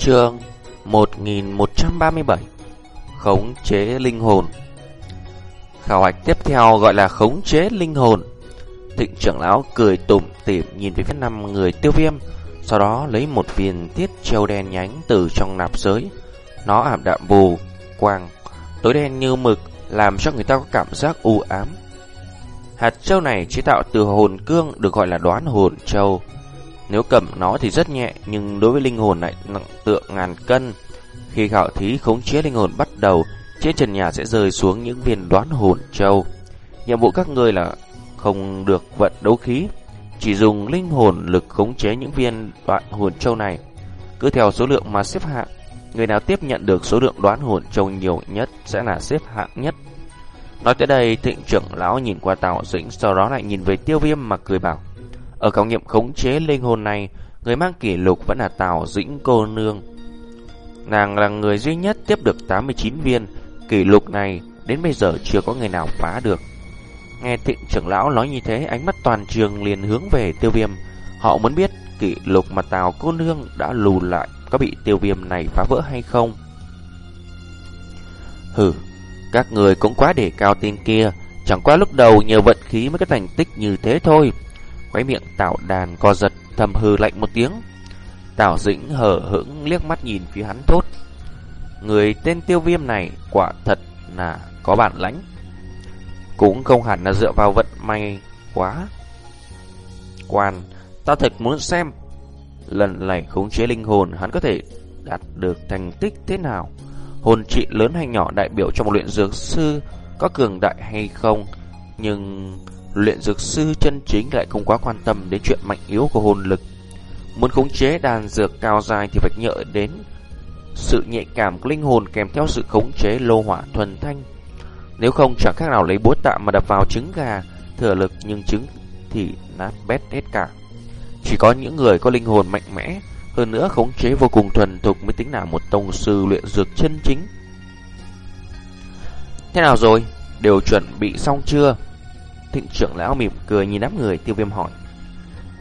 Chương 1137 Khống chế linh hồn. Khảo hạch tiếp theo gọi là khống chế linh hồn. Thịnh trưởng lão cười tủm tỉm nhìn về phía năm người tiêu viêm Sau đó lấy một viên tiết treo đen nhánh từ trong nạp giới. Nó ảm đạm bù, quang, tối đen như mực Làm cho người ta có cảm giác u ám. Hạt châu này chế tạo từ hồn cương được gọi là đoán hồn châu nếu cầm nó thì rất nhẹ, nhưng đối với linh hồn lại nặng tượng ngàn cân. Khi khảo thí khống chế linh hồn bắt đầu, trên trần nhà sẽ rơi xuống những viên đoán hồn châu. Nhiệm vụ các người là không được vận đấu khí, chỉ dùng linh hồn lực khống chế những viên đoán hồn châu này. Cứ theo số lượng mà xếp hạng, người nào tiếp nhận được số lượng đoán hồn châu nhiều nhất sẽ là xếp hạng nhất. Nói tới đây, thịnh trưởng lão nhìn qua Tào Dĩnh, sau đó lại nhìn về tiêu viêm mà cười bảo. Ở khảo nghiệm khống chế linh hồn này, người mang kỷ lục vẫn là Tào Dĩnh cô nương. Nàng là người duy nhất tiếp được 89 viên, kỷ lục này đến bây giờ chưa có người nào phá được. Nghe thịnh trưởng lão nói như thế, ánh mắt toàn trường liền hướng về tiêu viêm. Họ muốn biết kỷ lục mà Tào cô nương đã lù lại có bị tiêu viêm này phá vỡ hay không. Hừ, các người cũng quá để cao tên kia, chẳng qua lúc đầu nhờ vận khí mới có thành tích như thế thôi. Quấy miệng Tào đàn co giật thầm hư lạnh một tiếng. Tào dĩnh hở hững liếc mắt nhìn phía hắn thốt. Người tên tiêu viêm này quả thật là có bản lãnh. Cũng không hẳn là dựa vào vận may quá. Quan, ta thật muốn xem lần này khống chế linh hồn hắn có thể đạt được thành tích thế nào. Hồn trị lớn hay nhỏ đại biểu cho một luyện dược sư có cường đại hay không. Nhưng luyện dược sư chân chính lại không quá quan tâm đến chuyện mạnh yếu của hồn lực. Muốn khống chế đàn dược cao dài thì phải nhớ đến sự nhạy cảm của linh hồn kèm theo sự khống chế lô hỏa thuần thanh. Nếu không chẳng khác nào lấy búa tạm mà đập vào trứng gà, thừa lực nhưng trứng thì nát bét hết cả. Chỉ có những người có linh hồn mạnh mẽ, hơn nữa khống chế vô cùng thuần thục mới tính là một tông sư luyện dược chân chính. Thế nào rồi? Đều chuẩn bị xong chưa? Thịnh trưởng lão mỉm cười nhìn đám người tiêu viêm hỏi.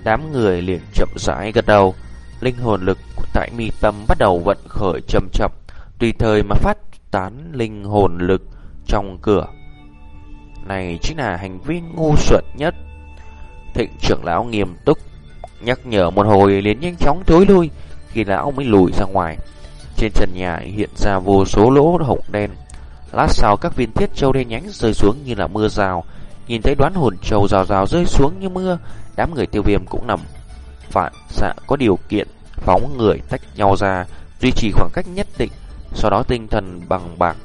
Đám người liền chậm rãi gật đầu. Linh hồn lực tại mi tâm bắt đầu vận khởi chậm chậm, tùy thời mà phát tán linh hồn lực trong cửa. Này chính là hành vi ngu xuẩn nhất. Thịnh trưởng lão nghiêm túc, nhắc nhở một hồi liền nhanh chóng thối lui, khi lão mới lùi ra ngoài. Trên trần nhà hiện ra vô số lỗ hổng đen. Lát sau các viên thiết châu đen nhánh rơi xuống như là mưa rào, Nhìn thấy đoán hồn trầu rào rào rơi xuống như mưa, đám người tiêu viêm cũng nằm phản xạ có điều kiện phóng người tách nhau ra, duy trì khoảng cách nhất định, sau đó tinh thần bằng bạc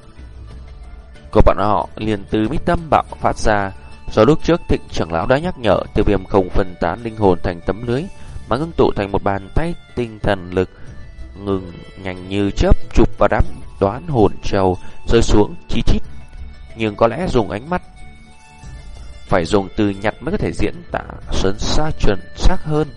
của bọn họ liền từ mít tâm bạo phát ra. Do lúc trước thịnh trưởng lão đã nhắc nhở tiêu viêm không phân tán linh hồn thành tấm lưới, mà ngưng tụ thành một bàn tay tinh thần lực ngừng nhanh như chớp chụp vào đám đoán hồn trầu rơi xuống chi chít. Nhưng có lẽ dùng ánh mắt phải dùng từ nhặt mới có thể diễn tả sớn xa chuẩn xác hơn.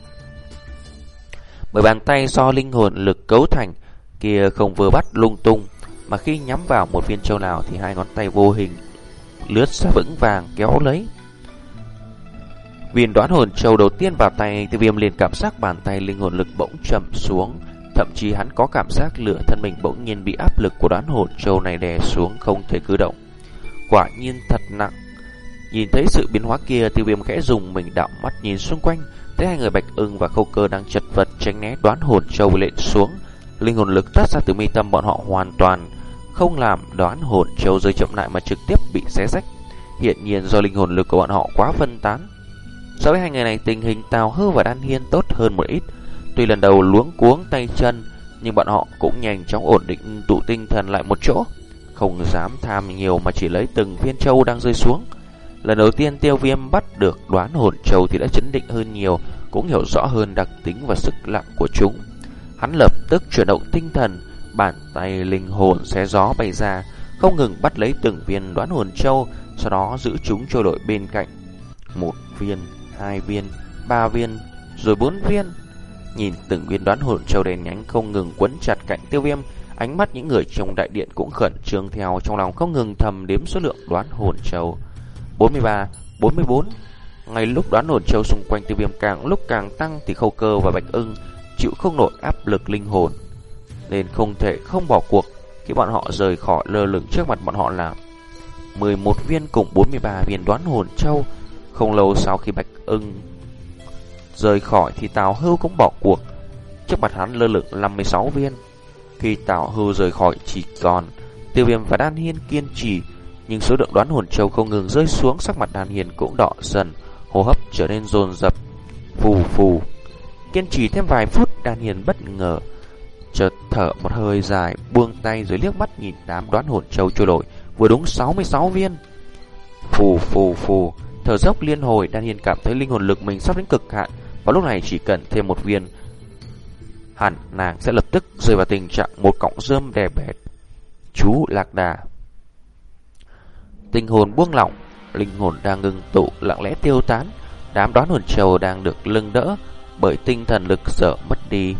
Bởi bàn tay do linh hồn lực cấu thành kia không vừa bắt lung tung, mà khi nhắm vào một viên châu nào thì hai ngón tay vô hình lướt ra vững vàng kéo lấy. Viên đoán hồn châu đầu tiên vào tay tiêu viêm liền cảm giác bàn tay linh hồn lực bỗng chậm xuống, thậm chí hắn có cảm giác lửa thân mình bỗng nhiên bị áp lực của đoán hồn châu này đè xuống không thể cử động. Quả nhiên thật nặng. Nhìn thấy sự biến hóa kia, tiêu viêm khẽ dùng mình đạo mắt nhìn xung quanh, thấy hai người bạch ưng và khâu cơ đang chật vật tránh né đoán hồn châu lệnh xuống. Linh hồn lực tắt ra từ mi tâm bọn họ hoàn toàn không làm đoán hồn châu rơi chậm lại mà trực tiếp bị xé rách. Hiện nhiên do linh hồn lực của bọn họ quá phân tán. So với hai người này tình hình Tào Hư và Đan Hiên tốt hơn một ít. Tuy lần đầu luống cuống tay chân, nhưng bọn họ cũng nhanh chóng ổn định tụ tinh thần lại một chỗ. Không dám tham nhiều mà chỉ lấy từng viên châu đang rơi xuống. Lần đầu tiên tiêu viêm bắt được đoán hồn châu thì đã chấn định hơn nhiều, cũng hiểu rõ hơn đặc tính và sức lặng của chúng. Hắn lập tức chuyển động tinh thần, bàn tay linh hồn xé gió bay ra, không ngừng bắt lấy từng viên đoán hồn châu, sau đó giữ chúng trôi nổi bên cạnh. Một viên, hai viên, ba viên, rồi bốn viên. Nhìn từng viên đoán hồn châu đèn nhánh không ngừng quấn chặt cạnh tiêu viêm, ánh mắt những người trong đại điện cũng khẩn trương theo trong lòng không ngừng thầm đếm số lượng đoán hồn châu. 43, 44 Ngay lúc đoán hồn châu xung quanh tiêu viêm càng lúc càng tăng Thì khâu cơ và bạch ưng chịu không nổi áp lực linh hồn nên không thể không bỏ cuộc khi bọn họ rời khỏi lơ lửng trước mặt bọn họ là 11 viên cùng 43 viên đoán hồn châu. Không lâu sau khi Bạch ưng rời khỏi thì Tào Hưu cũng bỏ cuộc. Trước mặt hắn lơ lửng 56 viên. Khi Tào Hưu rời khỏi chỉ còn Tiêu Viêm và Đan Hiên kiên trì, nhưng số lượng đoán hồn châu không ngừng rơi xuống, sắc mặt Đan hiền cũng đỏ dần, hô hấp trở nên dồn dập, phù phù. Kiên trì thêm vài phút, Đan hiền bất ngờ chợt thở một hơi dài, buông tay rồi liếc mắt nhìn đám đoán hồn châu trôi nổi, vừa đúng 66 viên. Phù phù phù, thở dốc liên hồi, Đan hiền cảm thấy linh hồn lực mình sắp đến cực hạn, và lúc này chỉ cần thêm một viên hẳn nàng sẽ lập tức rơi vào tình trạng một cọng rơm đè bẹt. Chú Lạc Đà Tinh hồn buông lỏng, linh hồn đang ngừng tụ lặng lẽ tiêu tán, đám đoán hồn châu đang được lưng đỡ bởi tinh thần lực sợ mất đi.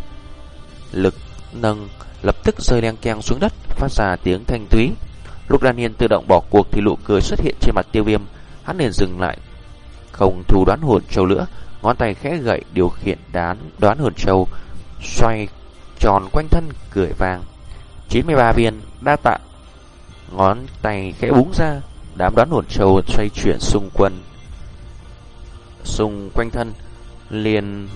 Lực nâng lập tức rơi leng keng xuống đất, phát ra tiếng thanh thúy Lúc Đan Hiên tự động bỏ cuộc thì nụ cười xuất hiện trên mặt tiêu viêm, hắn liền dừng lại. Không thu đoán hồn châu nữa, ngón tay khẽ gậy điều khiển đán đoán hồn châu, xoay tròn quanh thân cười vàng. 93 viên đa tạ. Ngón tay khẽ búng ra, đám đoán hồn châu xoay chuyển xung quanh. Xung quanh thân, liền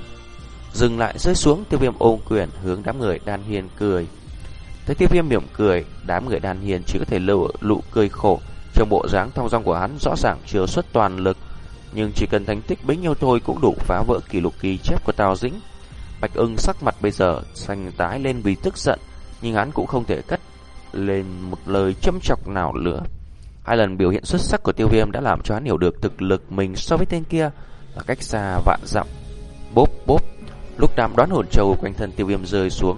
dừng lại rơi xuống tiêu viêm ôm quyền hướng đám người đan hiền cười. Thấy tiêu viêm mỉm cười, đám người đan hiền chỉ có thể lộ lụ cười khổ. Trong bộ dáng thong dong của hắn rõ ràng chưa xuất toàn lực, nhưng chỉ cần thành tích bấy nhiêu thôi cũng đủ phá vỡ kỷ lục ghi chép của Tào Dĩnh. Bạch ưng sắc mặt bây giờ xanh tái lên vì tức giận, nhưng hắn cũng không thể cất lên một lời châm chọc nào nữa. Hai lần biểu hiện xuất sắc của tiêu viêm đã làm cho hắn hiểu được thực lực mình so với tên kia là cách xa vạn dặm. Bốp bốp, lúc đám đoán hồn châu quanh thân tiêu viêm rơi xuống,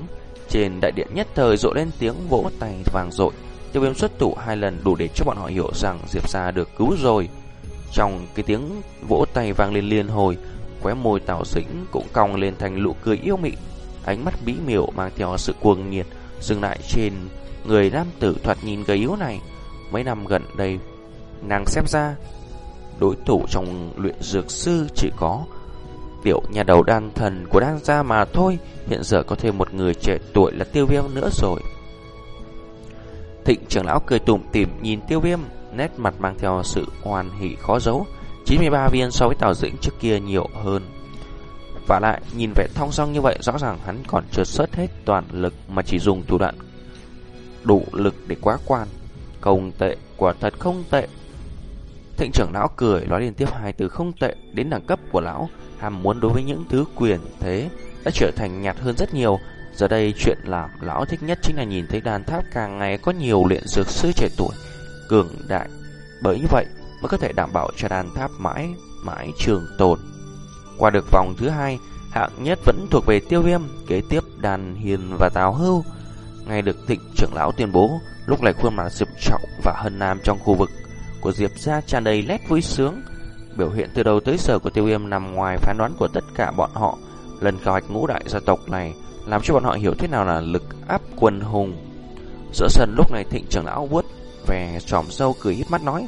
trên đại điện nhất thời rộ lên tiếng vỗ tay vàng rội. Tiêu viêm xuất thủ hai lần đủ để cho bọn họ hiểu rằng Diệp Sa được cứu rồi. Trong cái tiếng vỗ tay vang lên liên hồi, khóe môi tạo Dĩnh cũng cong lên thành nụ cười yêu mị, ánh mắt bí miểu mang theo sự cuồng nhiệt dừng lại trên người nam tử thoạt nhìn gầy yếu này. Mấy năm gần đây, nàng xem ra đối thủ trong luyện dược sư chỉ có tiểu nhà đầu đan thần của đan gia mà thôi. Hiện giờ có thêm một người trẻ tuổi là tiêu viêm nữa rồi. Thịnh trưởng lão cười tủm tỉm nhìn tiêu viêm, nét mặt mang theo sự hoàn hỷ khó giấu. 93 viên so với Tào Dĩnh trước kia nhiều hơn. Và lại, nhìn vẻ thong song như vậy rõ ràng hắn còn chưa xuất hết toàn lực mà chỉ dùng thủ đoạn đủ lực để quá quan. Không tệ, quả thật không tệ. Thịnh trưởng lão cười nói liên tiếp hai từ không tệ đến đẳng cấp của lão, ham muốn đối với những thứ quyền thế đã trở thành nhạt hơn rất nhiều. Giờ đây chuyện làm lão thích nhất chính là nhìn thấy đàn tháp càng ngày có nhiều luyện dược sư trẻ tuổi, cường đại. Bởi như vậy mới có thể đảm bảo cho đàn tháp mãi, mãi trường tồn. Qua được vòng thứ hai, hạng nhất vẫn thuộc về tiêu viêm, kế tiếp đàn hiền và tào hưu. Ngay được thịnh trưởng lão tuyên bố, lúc này khuôn mặt Diệp Trọng và Hân Nam trong khu vực của Diệp gia tràn đầy nét vui sướng. Biểu hiện từ đầu tới giờ của tiêu viêm nằm ngoài phán đoán của tất cả bọn họ. Lần khảo hạch ngũ đại gia tộc này làm cho bọn họ hiểu thế nào là lực áp quân hùng. Giữa sân lúc này thịnh trưởng lão vuốt về tròm sâu cười híp mắt nói,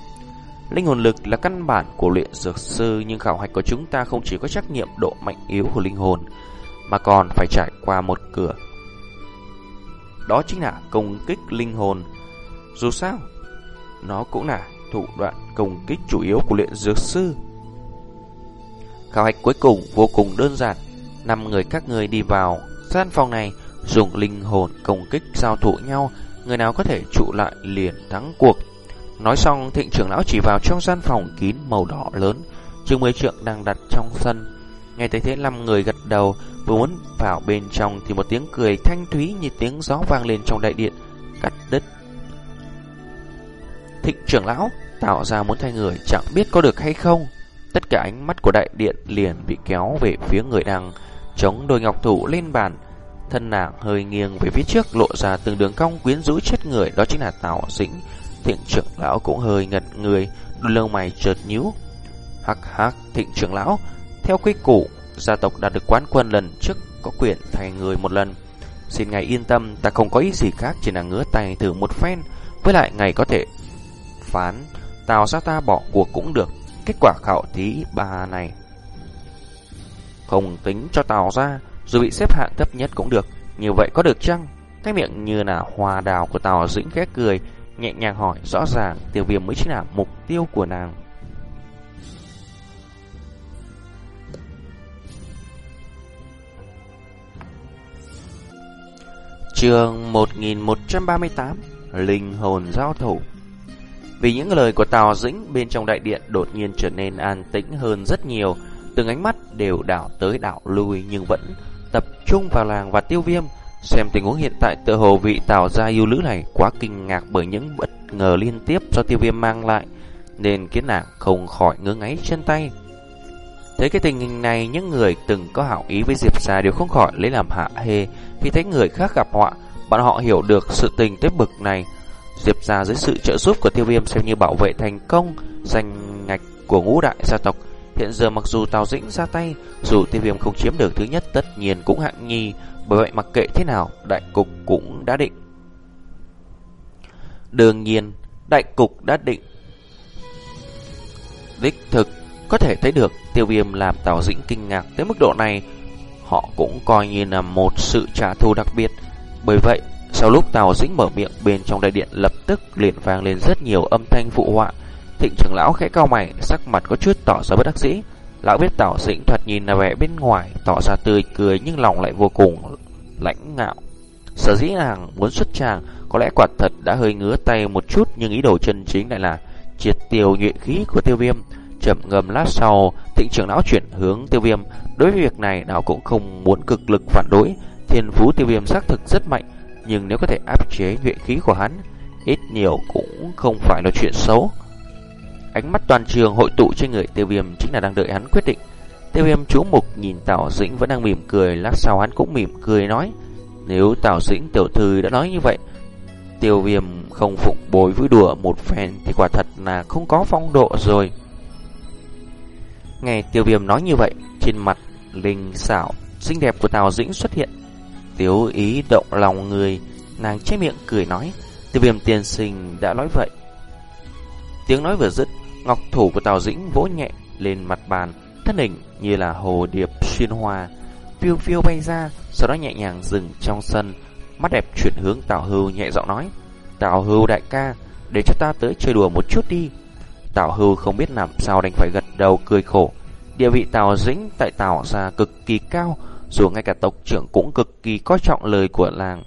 Linh hồn lực là căn bản của luyện dược sư, nhưng khảo hạch của chúng ta không chỉ có trách nhiệm độ mạnh yếu của linh hồn, mà còn phải trải qua một cửa. Đó chính là công kích linh hồn. Dù sao, nó cũng là thủ đoạn công kích chủ yếu của luyện dược sư. Khảo hạch cuối cùng vô cùng đơn giản. Năm người các người đi vào gian phòng này dùng linh hồn công kích giao thủ nhau, người nào có thể trụ lại liền thắng cuộc. Nói xong, thịnh trưởng lão chỉ vào trong gian phòng kín màu đỏ lớn, chừng mười trượng đang đặt trong sân. Nghe thấy thế năm người gật đầu, muốn vào bên trong thì một tiếng cười thanh thúy như tiếng gió vang lên trong đại điện, cắt đứt. Thịnh trưởng lão tạo ra muốn thay người chẳng biết có được hay không. Tất cả ánh mắt của đại điện liền bị kéo về phía người đang chống đôi ngọc thủ lên bàn. Thân nàng hơi nghiêng về phía trước lộ ra từng đường cong quyến rũ chết người, đó chính là Tào Dĩnh Thịnh trưởng lão cũng hơi ngật người, đôi lông mày chợt nhíu. Hắc hắc, thịnh trưởng lão, theo quy củ, gia tộc đạt được quán quân lần trước có quyền thay người một lần. Xin ngài yên tâm, ta không có ý gì khác, chỉ là ngứa tay thử một phen. Với lại ngài có thể phán, tào ra ta bỏ cuộc cũng được. Kết quả khảo thí bà này. Không tính cho tào ra, dù bị xếp hạng thấp nhất cũng được. Như vậy có được chăng? Cái miệng như là hoa đào của Tào Dĩnh khẽ cười, nhẹ nhàng hỏi rõ ràng tiêu viêm mới chính là mục tiêu của nàng. Trường 1138 Linh hồn giao thủ. Vì những lời của Tào Dĩnh bên trong đại điện đột nhiên trở nên an tĩnh hơn rất nhiều. Từng ánh mắt đều đảo tới đảo lui nhưng vẫn tập trung vào làng và tiêu viêm. Xem tình huống hiện tại tự hồ vị Tào gia yêu lữ này quá kinh ngạc bởi những bất ngờ liên tiếp do tiêu viêm mang lại Nên khiến nàng không khỏi ngứa ngáy chân tay. Thấy cái tình hình này, những người từng có hảo ý với Diệp Sa đều không khỏi lấy làm hạ hê khi thấy người khác gặp họa. Bọn họ hiểu được sự tình tới bực này. Diệp ra dưới sự trợ giúp của tiêu viêm xem như bảo vệ thành công danh ngạch của ngũ đại gia tộc. Hiện giờ mặc dù Tào Dĩnh ra tay, dù tiêu viêm không chiếm được thứ nhất tất nhiên cũng hạng nhi. Bởi vậy mặc kệ thế nào, đại cục cũng đã định. Đương nhiên, đại cục đã định. Đích thực có thể thấy được tiêu viêm làm Tào Dĩnh kinh ngạc tới mức độ này Họ cũng coi như là một sự trả thù đặc biệt. Bởi vậy, sau lúc Tào Dĩnh mở miệng, bên trong đại điện lập tức liền vang lên rất nhiều âm thanh phụ họa. Thịnh trưởng lão khẽ cao mày, sắc mặt có chút tỏ ra bất đắc dĩ. Lão biết Tào Dĩnh thoạt nhìn là vẻ bên ngoài, tỏ ra tươi cười nhưng lòng lại vô cùng lãnh ngạo. Sở dĩ nàng muốn xuất tràng, có lẽ quả thật đã hơi ngứa tay một chút, nhưng ý đồ chân chính lại là triệt tiêu nhuệ khí của tiêu viêm chậm ngầm lát sau, thịnh trưởng lão chuyển hướng tiêu viêm. Đối với việc này, nào cũng không muốn cực lực phản đối. Thiên phú tiêu viêm xác thực rất mạnh, nhưng nếu có thể áp chế nhuệ khí của hắn, ít nhiều cũng không phải là chuyện xấu. Ánh mắt toàn trường hội tụ trên người tiêu viêm chính là đang đợi hắn quyết định. Tiêu viêm chú mục nhìn Tào Dĩnh vẫn đang mỉm cười, lát sau hắn cũng mỉm cười nói. Nếu Tào Dĩnh tiểu thư đã nói như vậy, tiêu viêm không phụng bồi vui đùa một phen thì quả thật là không có phong độ rồi. Nghe tiêu viêm nói như vậy, trên mặt linh xảo, xinh đẹp của Tào Dĩnh xuất hiện. Tiếu ý động lòng người, nàng che miệng cười nói, tiêu viêm tiên sinh đã nói vậy. Tiếng nói vừa dứt, ngọc thủ của Tào Dĩnh vỗ nhẹ lên mặt bàn, thân hình như là hồ điệp xuyên hoa, phiêu phiêu bay ra, sau đó nhẹ nhàng dừng trong sân, mắt đẹp chuyển hướng Tào Hưu nhẹ giọng nói, Tào Hưu đại ca, để cho ta tới chơi đùa một chút đi. Tào Hưu không biết làm sao đành phải gật đầu cười khổ. Địa vị Tào Dĩnh tại Tào gia cực kỳ cao, dù ngay cả tộc trưởng cũng cực kỳ coi trọng lời của làng.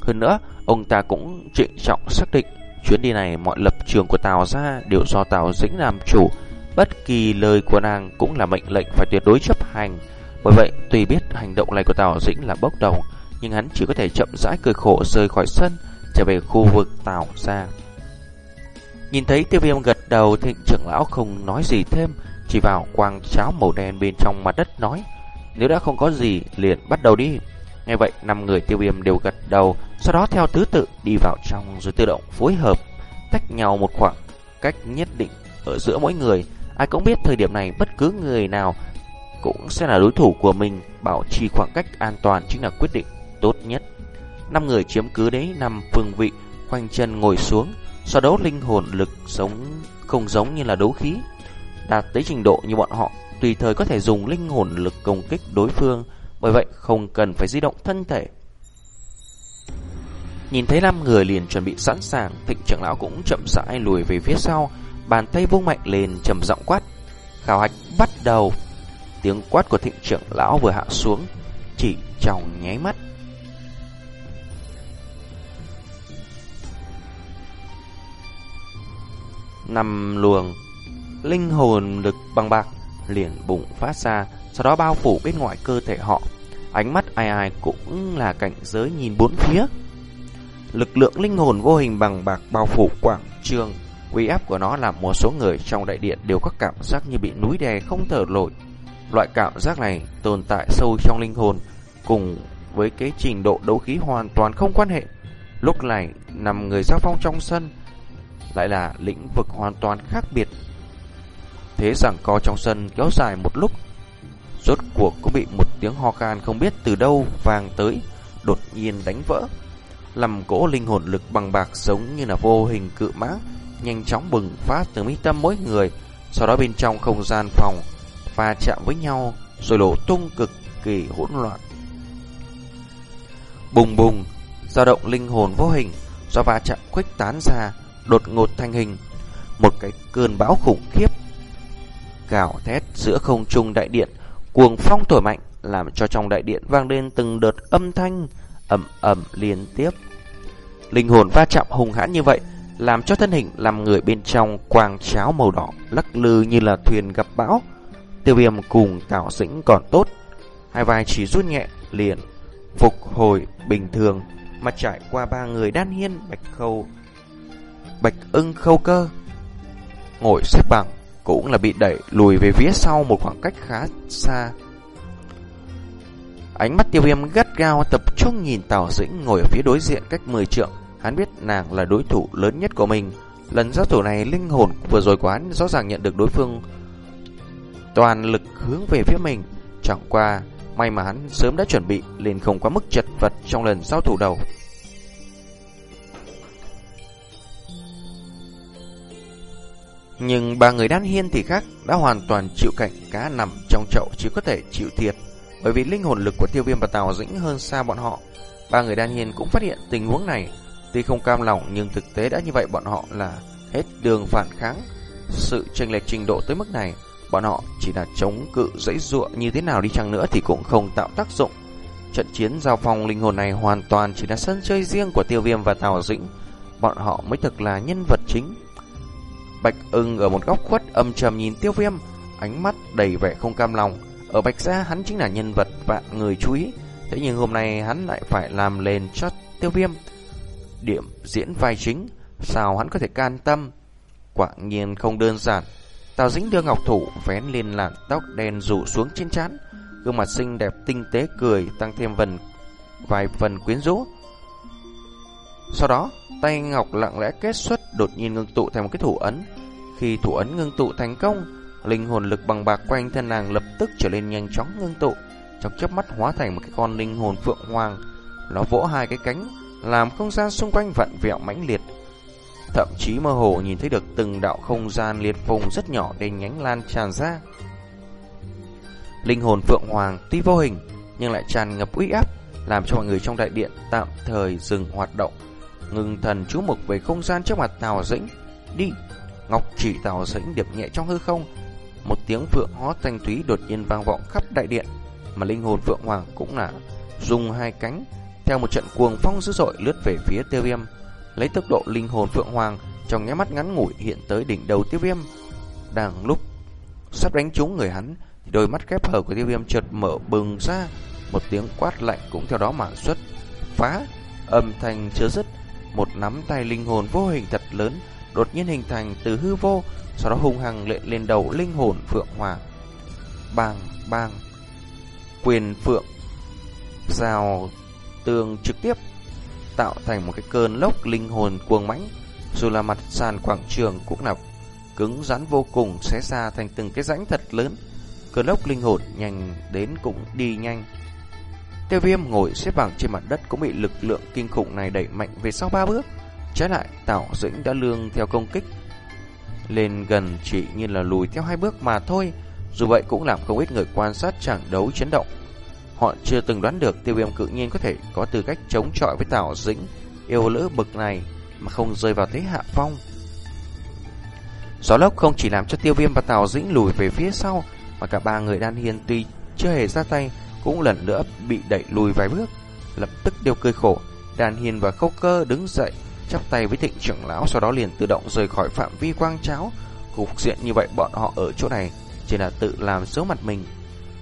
Hơn nữa, ông ta cũng trịnh trọng xác định chuyến đi này mọi lập trường của Tào gia đều do Tào Dĩnh làm chủ, bất kỳ lời của nàng cũng là mệnh lệnh phải tuyệt đối chấp hành. Bởi vậy, tuy biết hành động này của Tào Dĩnh là bốc đồng, nhưng hắn chỉ có thể chậm rãi cười khổ rời khỏi sân, trở về khu vực Tào gia. Nhìn thấy tiêu viêm gật đầu thì trưởng lão không nói gì thêm, chỉ vào quang cháo màu đen bên trong mặt đất nói, nếu đã không có gì liền bắt đầu đi. Nghe vậy, năm người tiêu viêm đều gật đầu, sau đó theo thứ tự đi vào trong rồi tự động phối hợp, tách nhau một khoảng cách nhất định ở giữa mỗi người. Ai cũng biết thời điểm này bất cứ người nào cũng sẽ là đối thủ của mình, bảo trì khoảng cách an toàn chính là quyết định tốt nhất. Năm người chiếm cứ đấy năm phương vị, khoanh chân ngồi xuống, sau đấu linh hồn lực sống không giống như là đấu khí, đạt tới trình độ như bọn họ, tùy thời có thể dùng linh hồn lực công kích đối phương, bởi vậy không cần phải di động thân thể. Nhìn thấy năm người liền chuẩn bị sẵn sàng, thịnh trưởng lão cũng chậm rãi lùi về phía sau, bàn tay vung mạnh lên trầm giọng quát. Khảo hạch bắt đầu. Tiếng quát của thịnh trưởng lão vừa hạ xuống, chỉ trong nháy mắt. Năm luồng linh hồn lực bằng bạc liền bùng phát ra, sau đó bao phủ bên ngoài cơ thể họ. Ánh mắt ai ai cũng là cảnh giới nhìn bốn phía. Lực lượng linh hồn vô hình bằng bạc bao phủ quảng trường, uy áp của nó làm một số người trong đại điện đều có cảm giác như bị núi đè không thở nổi. Loại cảm giác này tồn tại sâu trong linh hồn, cùng với cái trình độ đấu khí hoàn toàn không quan hệ. Lúc này, nằm người giao phong trong sân, lại là lĩnh vực hoàn toàn khác biệt. Thế rằng co trong sân kéo dài một lúc Rốt cuộc cũng bị một tiếng ho khan không biết từ đâu vang tới Đột nhiên đánh vỡ. Làm cỗ linh hồn lực bằng bạc giống như là vô hình cự mãng, Nhanh chóng bừng phát từ mi tâm mỗi người Sau đó bên trong không gian phòng va chạm với nhau Rồi đổ tung cực kỳ hỗn loạn. Bùng bùng dao động linh hồn vô hình do va chạm khuếch tán ra, đột ngột thành hình một cái cơn bão khủng khiếp gào thét giữa không trung đại điện, cuồng phong thổi mạnh làm cho trong đại điện vang lên từng đợt âm thanh ầm ầm liên tiếp. Linh hồn va chạm hùng hãn như vậy, làm cho thân hình làm người bên trong quang cháo màu đỏ lắc lư như là thuyền gặp bão. Tiêu viêm cùng Tào Dĩnh còn tốt, hai vai chỉ rút nhẹ liền phục hồi bình thường mà trải qua ba người đan hiên bạch khâu bạch ưng khâu cơ ngồi xếp bằng cũng là bị đẩy lùi về phía sau một khoảng cách khá xa. Ánh mắt tiêu viêm gắt gao tập trung nhìn Tào Dĩnh ngồi ở phía đối diện cách 10 trượng. Hắn biết nàng là đối thủ lớn nhất của mình. Lần giao thủ này linh hồn vừa rồi của hắn rõ ràng nhận được đối phương toàn lực hướng về phía mình. Chẳng qua, may mà hắn sớm đã chuẩn bị liền không quá mức chật vật trong lần giao thủ đầu. Nhưng ba người đan hiên thì khác đã hoàn toàn chịu cảnh cá nằm trong chậu chỉ có thể chịu thiệt. Bởi vì linh hồn lực của tiêu viêm và tàu dĩnh hơn xa bọn họ. Ba người đan hiên cũng phát hiện tình huống này. Tuy không cam lòng nhưng thực tế đã như vậy bọn họ là hết đường phản kháng. Sự chênh lệch trình độ tới mức này, bọn họ chỉ là chống cự dãy ruộng như thế nào đi chăng nữa thì cũng không tạo tác dụng. Trận chiến giao phong linh hồn này hoàn toàn chỉ là sân chơi riêng của tiêu viêm và tàu dĩnh. Bọn họ mới thực là nhân vật chính Bạch ưng ở một góc khuất âm trầm nhìn tiêu viêm, ánh mắt đầy vẻ không cam lòng. Ở Bạch Gia hắn chính là nhân vật vạn người chú ý. Thế nhưng hôm nay hắn lại phải làm lên cho tiêu viêm. Điểm diễn vai chính, sao hắn có thể can tâm? Quả nhiên không đơn giản. Tào dính đưa ngọc thủ vén lên làn tóc đen rủ xuống trên trán Gương mặt xinh đẹp tinh tế cười tăng thêm vần vài phần quyến rũ. Sau đó, tay ngọc lặng lẽ kết xuất đột nhiên ngưng tụ thành một cái thủ ấn. Khi thủ ấn ngưng tụ thành công, linh hồn lực bằng bạc quanh thân nàng lập tức trở lên nhanh chóng ngưng tụ, trong chớp mắt hóa thành một cái con linh hồn phượng hoàng. Nó vỗ hai cái cánh, làm không gian xung quanh vặn vẹo mãnh liệt. Thậm chí mơ hồ nhìn thấy được từng đạo không gian liệt vùng rất nhỏ đen nhánh lan tràn ra. Linh hồn phượng hoàng tuy vô hình nhưng lại tràn ngập uy áp, làm cho mọi người trong đại điện tạm thời dừng hoạt động ngừng thần chú mục về không gian trước mặt Tào Dĩnh. Đi! Ngọc chỉ Tào Dĩnh điệp nhẹ trong hư không. Một tiếng phượng hót thanh thúy đột nhiên vang vọng khắp đại điện. Mà linh hồn phượng hoàng cũng là dùng hai cánh theo một trận cuồng phong dữ dội lướt về phía tiêu viêm. Lấy tốc độ linh hồn phượng hoàng trong nháy mắt ngắn ngủi hiện tới đỉnh đầu tiêu viêm. Đang lúc sắp đánh trúng người hắn, đôi mắt khép hở của tiêu viêm chợt mở bừng ra. Một tiếng quát lạnh cũng theo đó mà xuất phá âm thanh chưa dứt một nắm tay linh hồn vô hình thật lớn đột nhiên hình thành từ hư vô, sau đó hung hăng lệ lên đầu linh hồn Phượng Hoàng. Bang, bang, quyền Phượng, rào tường trực tiếp, tạo thành một cái cơn lốc linh hồn cuồng mãnh. Dù là mặt sàn quảng trường cũng là cứng rắn vô cùng, xé ra thành từng cái rãnh thật lớn. Cơn lốc linh hồn nhanh đến cũng đi nhanh. Tiêu viêm ngồi xếp bằng trên mặt đất cũng bị lực lượng kinh khủng này đẩy mạnh về sau ba bước. Trái lại, Tảo Dĩnh đã lương theo công kích. Lên gần chỉ như là lùi theo hai bước mà thôi. Dù vậy cũng làm không ít người quan sát chẳng đấu chấn động. Họ chưa từng đoán được tiêu viêm cự nhiên có thể có tư cách chống chọi với Tảo Dĩnh yêu lỡ bực này mà không rơi vào thế hạ phong. Gió lốc không chỉ làm cho tiêu viêm và Tào Dĩnh lùi về phía sau, mà cả ba người đan hiên tuy chưa hề ra tay, cũng lần nữa bị đẩy lùi vài bước. Lập tức đều cười khổ, Đàn Hiền và Khâu Cơ đứng dậy, chắp tay với thịnh trưởng lão sau đó liền tự động rời khỏi phạm vi quang cháo. Cục diện như vậy bọn họ ở chỗ này chỉ là tự làm xấu mặt mình.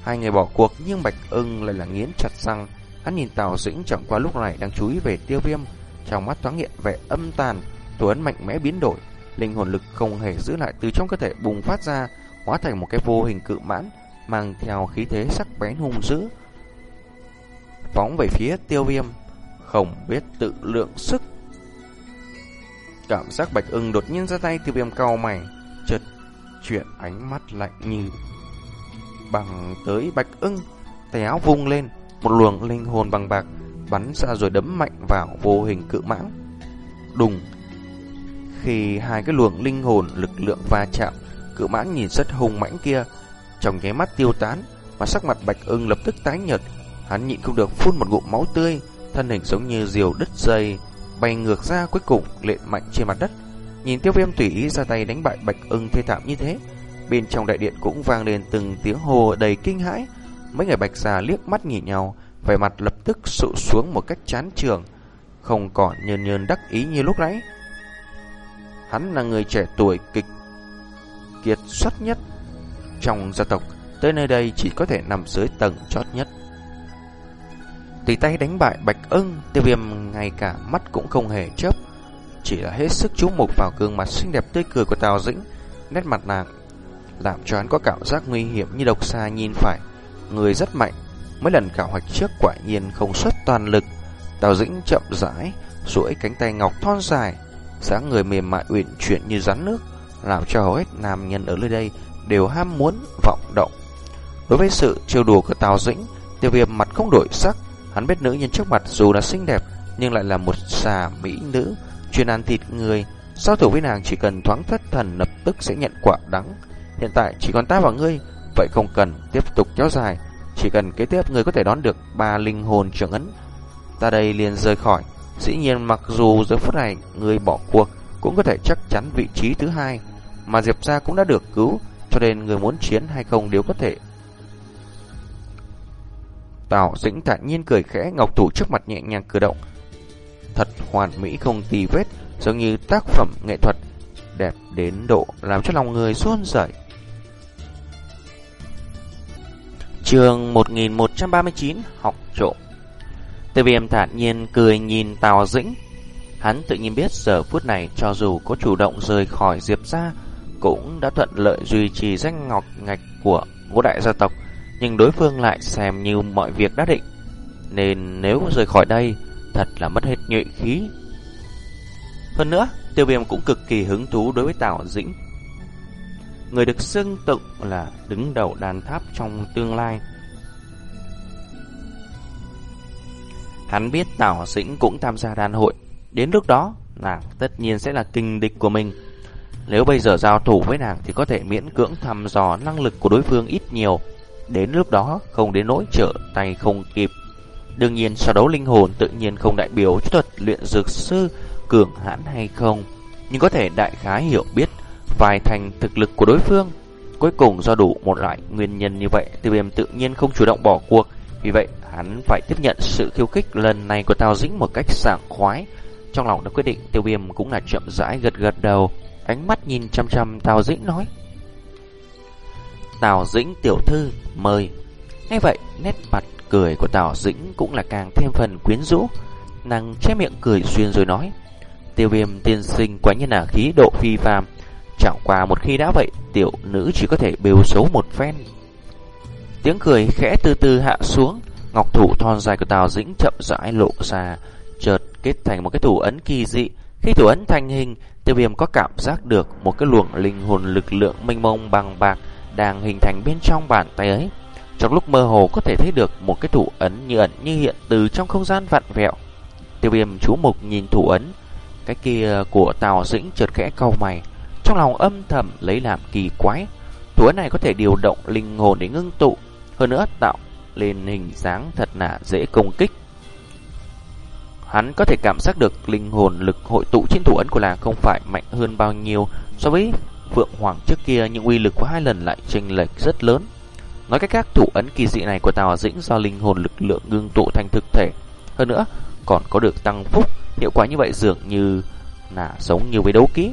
Hai người bỏ cuộc nhưng Bạch ưng lại là nghiến chặt răng. Hắn nhìn Tào Dĩnh chẳng qua lúc này đang chú ý về tiêu viêm. Trong mắt thoáng hiện vẻ âm tàn, tuấn mạnh mẽ biến đổi. Linh hồn lực không hề giữ lại từ trong cơ thể bùng phát ra, hóa thành một cái vô hình cự mãn, mang theo khí thế sắc bén hung dữ. Phóng về phía tiêu viêm, không biết tự lượng sức. Cảm giác bạch ưng đột nhiên ra tay tiêu viêm cao mày, chợt chuyển ánh mắt lạnh như bằng tới bạch ưng, tay áo vung lên, một luồng linh hồn bằng bạc bắn ra rồi đấm mạnh vào vô hình cự mãng. Đùng! Khi hai cái luồng linh hồn lực lượng va chạm, cự mãng nhìn rất hùng mãnh kia trong nháy mắt tiêu tán, mà sắc mặt Bạch Ưng lập tức tái nhợt, hắn nhịn không được phun một ngụm máu tươi, thân hình giống như diều đứt dây, bay ngược ra cuối cùng lện mạnh trên mặt đất. Nhìn tiêu viêm tùy ý ra tay đánh bại bạch ưng thê thảm như thế, bên trong đại điện cũng vang lên từng tiếng hồ đầy kinh hãi. Mấy người bạch già liếc mắt nhìn nhau, vẻ mặt lập tức sụ xuống một cách chán trường, không còn nhơn nhơn đắc ý như lúc nãy. Hắn là người trẻ tuổi kịch kiệt xuất nhất trong gia tộc, tới nơi đây chỉ có thể nằm dưới tầng chót nhất. Tùy tay đánh bại Bạch ưng, tiêu viêm ngay cả mắt cũng không hề chớp, chỉ là hết sức chú mục vào gương mặt xinh đẹp tươi cười của Tào Dĩnh, nét mặt nàng làm cho hắn có cảm giác nguy hiểm như độc xa nhìn phải. Người rất mạnh, mấy lần khảo hoạch trước quả nhiên không xuất toàn lực. Tào Dĩnh chậm rãi, duỗi cánh tay ngọc thon dài, dáng người mềm mại uyển chuyển như rắn nước, làm cho hầu hết nam nhân ở nơi đây đều ham muốn vọng động. Đối với sự trêu đùa của Tào Dĩnh, Tiêu Viêm mặt không đổi sắc, hắn biết nữ nhân trước mặt dù là xinh đẹp nhưng lại là một xà mỹ nữ, chuyên ăn thịt người, sao thủ với nàng chỉ cần thoáng thất thần lập tức sẽ nhận quả đắng. Hiện tại chỉ còn ta và ngươi, vậy không cần tiếp tục kéo dài, chỉ cần kế tiếp ngươi có thể đón được ba linh hồn trưởng ấn. Ta đây liền rời khỏi, dĩ nhiên mặc dù giờ phút này ngươi bỏ cuộc cũng có thể chắc chắn vị trí thứ hai, mà Diệp gia cũng đã được cứu, cho nên người muốn chiến hay không đều có thể. Tào Dĩnh thản nhiên cười khẽ, ngọc thủ trước mặt nhẹ nhàng cử động. Thật hoàn mỹ không tì vết, giống như tác phẩm nghệ thuật đẹp đến độ làm cho lòng người xuân rẩy. Trường 1139 học trộm. Tiêu viêm thản nhiên cười nhìn Tào Dĩnh. Hắn tự nhiên biết giờ phút này cho dù có chủ động rời khỏi Diệp gia cũng đã thuận lợi duy trì danh ngọc ngạch của ngũ đại gia tộc, nhưng đối phương lại xem như mọi việc đã định. Nên nếu rời khỏi đây, thật là mất hết nhuệ khí. Hơn nữa, tiêu viêm cũng cực kỳ hứng thú đối với Tào Dĩnh. Người được xưng tụng là đứng đầu đàn tháp trong tương lai. Hắn biết Tào Dĩnh cũng tham gia đàn hội, đến lúc đó nàng tất nhiên sẽ là kinh địch của mình. Nếu bây giờ giao thủ với nàng thì có thể miễn cưỡng thăm dò năng lực của đối phương ít nhiều. Đến lúc đó không đến nỗi trở tay không kịp. Đương nhiên so đấu linh hồn tự nhiên không đại biểu cho thuật luyện dược sư cường hãn hay không. Nhưng có thể đại khái hiểu biết vài thành thực lực của đối phương. Cuối cùng do đủ một loại nguyên nhân như vậy, tiêu viêm tự nhiên không chủ động bỏ cuộc. Vì vậy, hắn phải tiếp nhận sự khiêu khích lần này của Tào Dĩnh một cách sảng khoái. Trong lòng đã quyết định tiêu viêm cũng là chậm rãi gật gật đầu ánh mắt nhìn chăm chăm Tào Dĩnh nói. Tào Dĩnh tiểu thư mời. ngay vậy, nét mặt cười của Tào Dĩnh cũng là càng thêm phần quyến rũ. Nàng che miệng cười xuyên rồi nói. Tiêu viêm tiên sinh quá nhiên là khí độ phi phàm. Chẳng qua một khi đã vậy, tiểu nữ chỉ có thể bêu xấu một phen. Tiếng cười khẽ từ từ hạ xuống, ngọc thủ thon dài của Tào Dĩnh chậm rãi lộ ra, chợt kết thành một cái thủ ấn kỳ dị. Khi thủ ấn thành hình, Tiêu viêm có cảm giác được một cái luồng linh hồn lực lượng mênh mông bằng bạc đang hình thành bên trong bàn tay ấy. Trong lúc mơ hồ có thể thấy được một cái thủ ấn như ẩn như hiện từ trong không gian vặn vẹo. Tiêu viêm chú mục nhìn thủ ấn, cái kia của Tào Dĩnh trượt khẽ cau mày, trong lòng âm thầm lấy làm kỳ quái. Thủ ấn này có thể điều động linh hồn để ngưng tụ, hơn nữa tạo lên hình dáng thật là dễ công kích. Hắn có thể cảm giác được linh hồn lực hội tụ trên thủ ấn của làng không phải mạnh hơn bao nhiêu so với Phượng Hoàng trước kia nhưng uy lực của hai lần lại chênh lệch rất lớn. Nói cách khác, thủ ấn kỳ dị này của Tào Dĩnh do linh hồn lực lượng ngưng tụ thành thực thể. Hơn nữa, còn có được tăng phúc, hiệu quả như vậy dường như là giống như với đấu kỹ.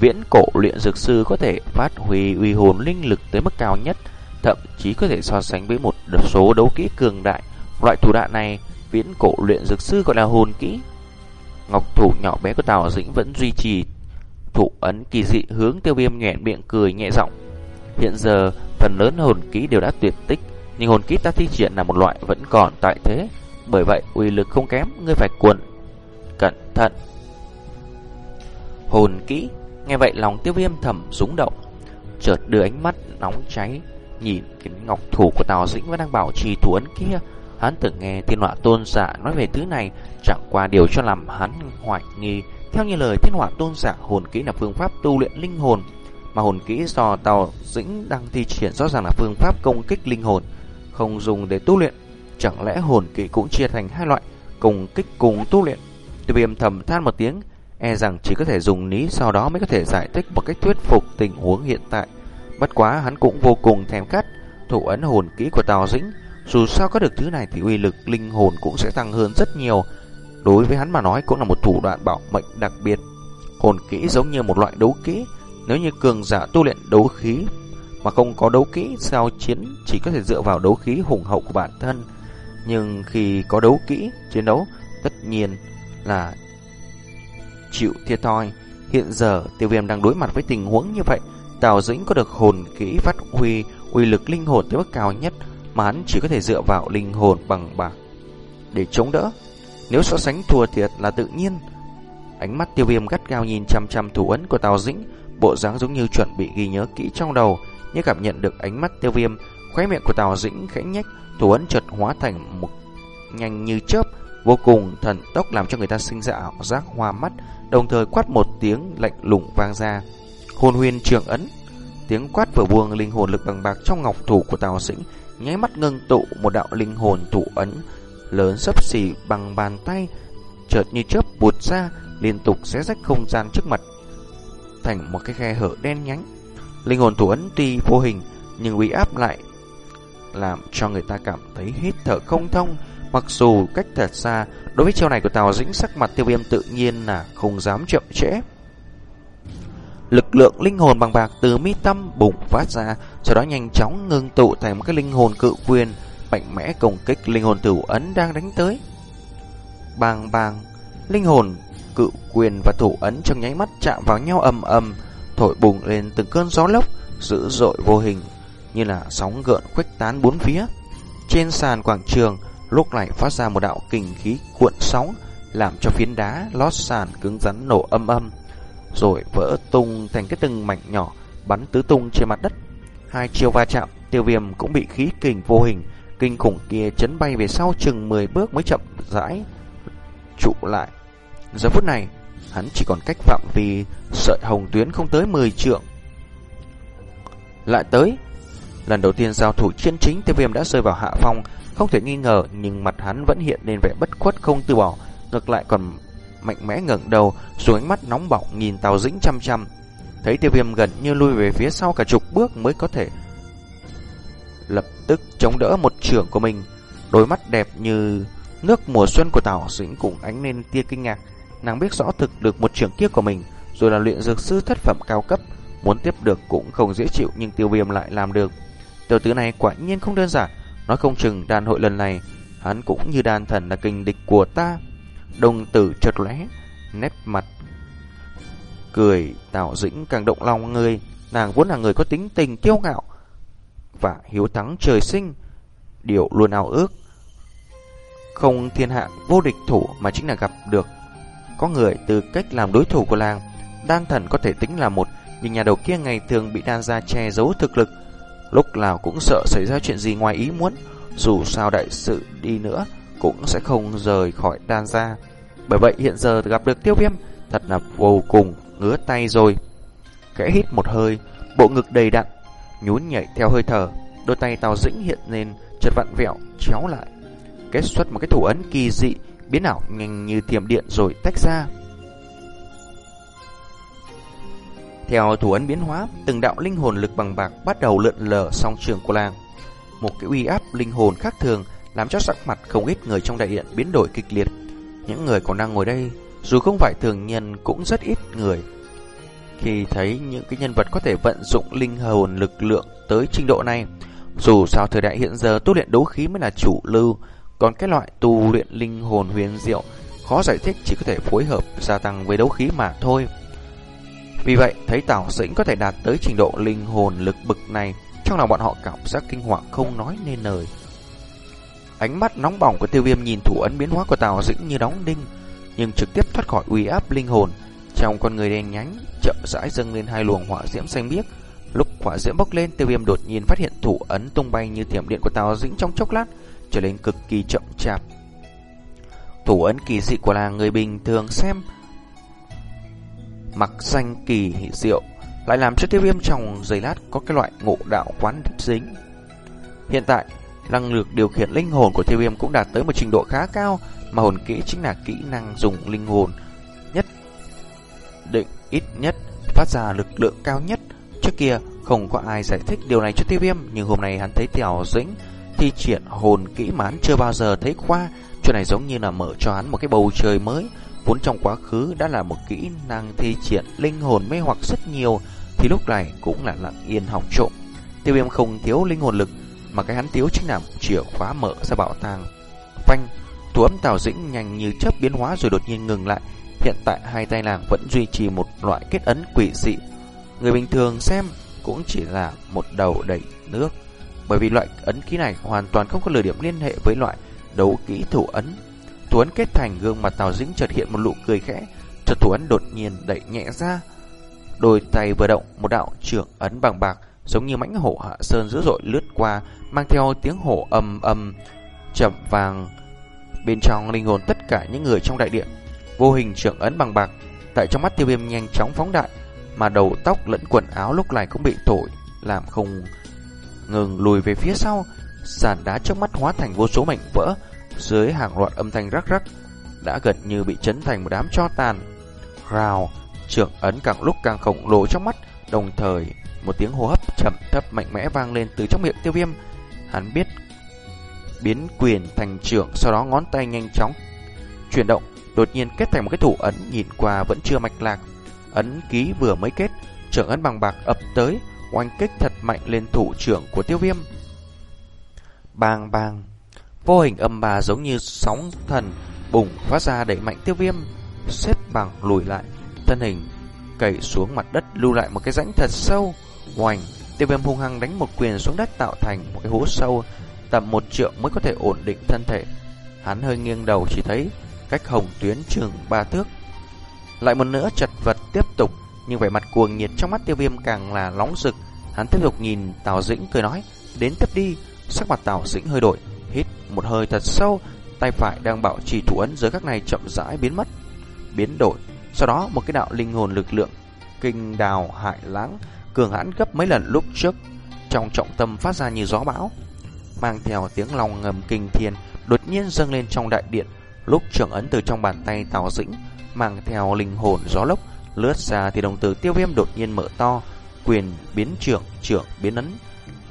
Viễn cổ luyện dược sư có thể phát huy uy hồn linh lực tới mức cao nhất, thậm chí có thể so sánh với một số đấu kỹ cường đại. Loại thủ đoạn này viễn cổ luyện dược sư gọi là hồn kỹ. Ngọc thủ nhỏ bé của Tào Dĩnh vẫn duy trì thủ ấn kỳ dị hướng tiêu viêm nhẹn miệng cười nhẹ giọng. Hiện giờ, phần lớn hồn kỹ đều đã tuyệt tích, nhưng hồn kỹ ta thi triển là một loại vẫn còn tại thế. Bởi vậy, uy lực không kém, ngươi phải cuộn cẩn thận. Hồn kỹ, nghe vậy lòng tiêu viêm thầm rúng động, chợt đưa ánh mắt nóng cháy nhìn cái ngọc thủ của Tào Dĩnh vẫn đang bảo trì thủ ấn kia Hắn từng nghe thiên họa tôn giả nói về thứ này, chẳng qua điều cho làm hắn hoài nghi. Theo như lời thiên họa tôn giả, hồn kỹ là phương pháp tu luyện linh hồn, mà hồn kỹ do Tào Dĩnh đang thi triển rõ ràng là phương pháp công kích linh hồn, không dùng để tu luyện. Chẳng lẽ hồn kỹ cũng chia thành hai loại, cùng kích cùng tu luyện. Tiêu viêm thầm than một tiếng, e rằng chỉ có thể dùng lý sau đó mới có thể giải thích một cách thuyết phục tình huống hiện tại. Bất quá hắn cũng vô cùng thèm cắt thủ ấn hồn kỹ của Tào Dĩnh. Dù sao có được thứ này thì uy lực linh hồn cũng sẽ tăng hơn rất nhiều. Đối với hắn mà nói cũng là một thủ đoạn bảo mệnh đặc biệt. Hồn kỹ giống như một loại đấu kỹ, nếu như cường giả tu luyện đấu khí mà không có đấu kỹ sao chiến chỉ có thể dựa vào đấu khí hùng hậu của bản thân. Nhưng khi có đấu kỹ chiến đấu, tất nhiên là chịu thiệt thòi. Hiện giờ tiêu viêm đang đối mặt với tình huống như vậy. Tào Dĩnh có được hồn kỹ phát huy uy lực linh hồn tới mức cao nhất mà hắn chỉ có thể dựa vào linh hồn bằng bạc để chống đỡ. Nếu so sánh thua thiệt là tự nhiên. Ánh mắt tiêu viêm gắt gao nhìn chăm chăm thủ ấn của Tào Dĩnh, bộ dáng giống như chuẩn bị ghi nhớ kỹ trong đầu, nhưng cảm nhận được ánh mắt tiêu viêm, khóe miệng của Tào Dĩnh khẽ nhếch, thủ ấn chợt hóa thành một nhanh như chớp, vô cùng thần tốc làm cho người ta sinh ra ảo giác hoa mắt, đồng thời quát một tiếng lạnh lùng vang ra. Hồn huyền trường ấn, tiếng quát vừa buông linh hồn lực bằng bạc trong ngọc thủ của Tào Dĩnh, nháy mắt ngưng tụ một đạo linh hồn thủ ấn lớn sấp xỉ bằng bàn tay, chợt như chớp bụt ra, liên tục xé rách không gian trước mặt thành một cái khe hở đen nhánh. Linh hồn thủ ấn tuy vô hình nhưng uy áp lại làm cho người ta cảm thấy hít thở không thông. Mặc dù cách thật xa, đối với chiêu này của Tào Dĩnh sắc mặt tiêu viêm tự nhiên là không dám chậm trễ. Lực lượng linh hồn bằng bạc từ mi tâm bùng phát ra, sau đó nhanh chóng ngưng tụ thành một cái linh hồn cự quyền mạnh mẽ công kích linh hồn thủ ấn đang đánh tới. Bang bang, linh hồn cự quyền và thủ ấn trong nháy mắt chạm vào nhau ầm ầm, thổi bùng lên từng cơn gió lốc dữ dội vô hình như là sóng gợn khuếch tán bốn phía. Trên sàn quảng trường, lúc này phát ra một đạo kình khí cuộn sóng, làm cho phiến đá lót sàn cứng rắn nổ âm âm, rồi vỡ tung thành cái từng mảnh nhỏ bắn tứ tung trên mặt đất. Hai chiều va chạm, tiêu viêm cũng bị khí kình vô hình kinh khủng kia chấn bay về sau chừng 10 bước mới chậm rãi trụ lại. Giờ phút này, hắn chỉ còn cách phạm vì sợi hồng tuyến không tới 10 trượng. Lại tới, lần đầu tiên giao thủ chiến chính tiêu viêm đã rơi vào hạ phong, không thể nghi ngờ nhưng mặt hắn vẫn hiện lên vẻ bất khuất không từ bỏ, ngược lại còn mạnh mẽ ngẩng đầu, xuống ánh mắt nóng bỏng nhìn Tào Dĩnh chăm chăm. Thấy tiêu viêm gần như lui về phía sau cả chục bước mới có thể lập tức chống đỡ một trưởng của mình. Đôi mắt đẹp như nước mùa xuân của Tào Dĩnh cũng ánh lên tia kinh ngạc. Nàng biết rõ thực được một trưởng kia của mình, rồi là luyện dược sư thất phẩm cao cấp, muốn tiếp được cũng không dễ chịu nhưng tiêu viêm lại làm được. Tiểu tử này quả nhiên không đơn giản, nói không chừng đàn hội lần này, hắn cũng như đàn thần là kinh địch của ta. Đồng tử chợt lóe, nét mặt cười Tào Dĩnh càng động lòng người, nàng vốn là người có tính tình kiêu ngạo, và hiếu thắng trời sinh, điều luôn ao ước. Không thiên hạ vô địch thủ mà chính là gặp được. Có người từ cách làm đối thủ của làng, đan thần có thể tính là một, nhưng nhà đầu kia ngày thường bị đan ra che giấu thực lực. Lúc nào cũng sợ xảy ra chuyện gì ngoài ý muốn, dù sao đại sự đi nữa cũng sẽ không rời khỏi đan ra. Bởi vậy hiện giờ gặp được tiêu viêm, thật là vô cùng ngứa tay rồi. Khẽ hít một hơi, bộ ngực đầy đặn, nhún nhảy theo hơi thở, đôi tay Tào Dĩnh hiện lên chợt vặn vẹo chéo lại, kết xuất một cái thủ ấn kỳ dị biến ảo nhanh như tiềm điện rồi tách ra. Theo thủ ấn biến hóa, từng đạo linh hồn lực bằng bạc bắt đầu lượn lờ song trường của làng. Một cái uy áp linh hồn khác thường làm cho sắc mặt không ít người trong đại điện biến đổi kịch liệt. Những người còn đang ngồi đây, dù không phải thường nhân cũng rất ít người khi thấy những cái nhân vật có thể vận dụng linh hồn lực lượng tới trình độ này. Dù sao thời đại hiện giờ tu luyện đấu khí mới là chủ lưu, còn cái loại tu luyện linh hồn huyền diệu khó giải thích chỉ có thể phối hợp gia tăng với đấu khí mà thôi. Vì vậy, thấy Tào Dĩnh có thể đạt tới trình độ linh hồn lực bực này, trong lòng bọn họ cảm giác kinh hoàng không nói nên lời. Ánh mắt nóng bỏng của tiêu viêm nhìn thủ ấn biến hóa của Tào Dĩnh như đóng đinh, nhưng trực tiếp thoát khỏi uy áp linh hồn, trong con người đen nhánh, chậm rãi dâng lên hai luồng hỏa diễm xanh biếc. Lúc hỏa diễm bốc lên, Tiêu Viêm đột nhiên phát hiện thủ ấn tung bay như thiểm điện của Tào Dĩnh trong chốc lát, trở nên cực kỳ chậm chạp. Thủ ấn kỳ dị của là người bình thường xem mặc xanh kỳ diệu lại làm cho Tiêu Viêm trong giây lát có cái loại ngộ đạo quán dính. Hiện tại, Năng lực điều khiển linh hồn của tiêu viêm cũng đạt tới một trình độ khá cao, mà hồn kỹ chính là kỹ năng dùng linh hồn nhất định ít nhất phát ra lực lượng cao nhất. Trước kia không có ai giải thích điều này cho tiêu viêm, nhưng hôm nay hắn thấy Tiểu Dĩnh thi triển hồn kỹ mà hắn chưa bao giờ thấy qua. Chuyện này giống như là mở cho hắn một cái bầu trời mới, vốn trong quá khứ đã là một kỹ năng thi triển linh hồn mê hoặc rất nhiều, thì lúc này cũng là lặng yên học trộm. Tiêu viêm không thiếu linh hồn lực, mà cái hắn thiếu chính là chìa khóa mở ra bảo tàng. Phanh, thủ ấm Tào Dĩnh nhanh như chớp biến hóa rồi đột nhiên ngừng lại. Hiện tại hai tay nàng vẫn duy trì một loại kết ấn quỷ dị. Người bình thường xem cũng chỉ là một đầu đầy nước. Bởi vì loại ấn ký này hoàn toàn không có lừa điểm liên hệ với loại đấu kỹ thủ ấn. Thủ ấn kết thành gương mặt Tào Dĩnh chợt hiện một nụ cười khẽ, chợt thủ ấn đột nhiên đẩy nhẹ ra. Đôi tay vừa động, một đạo trưởng ấn bằng bạc giống như mãnh hổ hạ sơn dữ dội lướt qua, mang theo tiếng hổ ầm ầm chậm vàng. Bên trong linh hồn tất cả những người trong đại điện, vô hình trưởng ấn bằng bạc, tại trong mắt Tiêu Viêm nhanh chóng phóng đại, mà đầu tóc lẫn quần áo lúc này cũng bị thổi làm không ngừng lùi về phía sau, sàn đá trước mắt hóa thành vô số mảnh vỡ, dưới hàng loạt âm thanh rắc rắc đã gần như bị chấn thành một đám cho tàn. Rào, trưởng ấn càng lúc càng khổng lồ trong mắt, đồng thời một tiếng hô hấp chậm thấp mạnh mẽ vang lên từ trong miệng tiêu viêm. Hắn biết biến quyền thành trưởng, sau đó ngón tay nhanh chóng chuyển động, đột nhiên kết thành một cái thủ ấn nhìn qua vẫn chưa mạch lạc. Ấn ký vừa mới kết, trưởng ấn bằng bạc ập tới, oanh kích thật mạnh lên thủ trưởng của tiêu viêm. Bang bang, vô hình âm bà giống như sóng thần bùng phát ra đẩy mạnh tiêu viêm, xếp bằng lùi lại, thân hình cày xuống mặt đất lưu lại một cái rãnh thật sâu. Oanh, tiêu viêm hung hăng đánh một quyền xuống đất tạo thành một cái hố sâu tầm một trượng mới có thể ổn định thân thể. Hắn hơi nghiêng đầu chỉ thấy cách hồng tuyến trường ba thước. Lại một nữa chật vật tiếp tục, nhưng vẻ mặt cuồng nhiệt trong mắt tiêu viêm càng là nóng rực. Hắn tiếp tục nhìn Tào Dĩnh cười nói, đến tiếp đi. Sắc mặt Tào Dĩnh hơi đổi, hít một hơi thật sâu, tay phải đang bảo trì thủ ấn dưới các này chậm rãi biến mất, biến đổi. Sau đó một cái đạo linh hồn lực lượng kinh đào hại lãng cường hãn gấp mấy lần lúc trước, trong trọng tâm phát ra như gió bão, mang theo tiếng lòng ngầm kinh thiên đột nhiên dâng lên trong đại điện. Lúc trưởng ấn từ trong bàn tay Tào Dĩnh mang theo linh hồn gió lốc lướt ra thì đồng tử tiêu viêm đột nhiên mở to, quyền biến trưởng, trưởng biến ấn.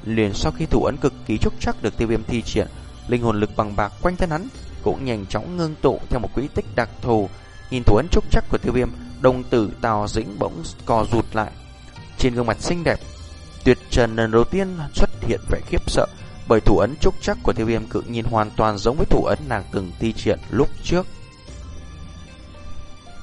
Liền sau khi thủ ấn cực kỳ trúc chắc được tiêu viêm thi triển, linh hồn lực bằng bạc quanh thân hắn cũng nhanh chóng ngưng tụ theo một quỹ tích đặc thù. Nhìn thủ ấn trúc chắc của tiêu viêm, đồng tử Tào Dĩnh bỗng co rụt lại. Trên gương mặt xinh đẹp, tuyệt trần lần đầu tiên xuất hiện vẻ khiếp sợ bởi thủ ấn trúc chắc của tiêu viêm cự nhiên hoàn toàn giống với thủ ấn nàng từng thi triển lúc trước.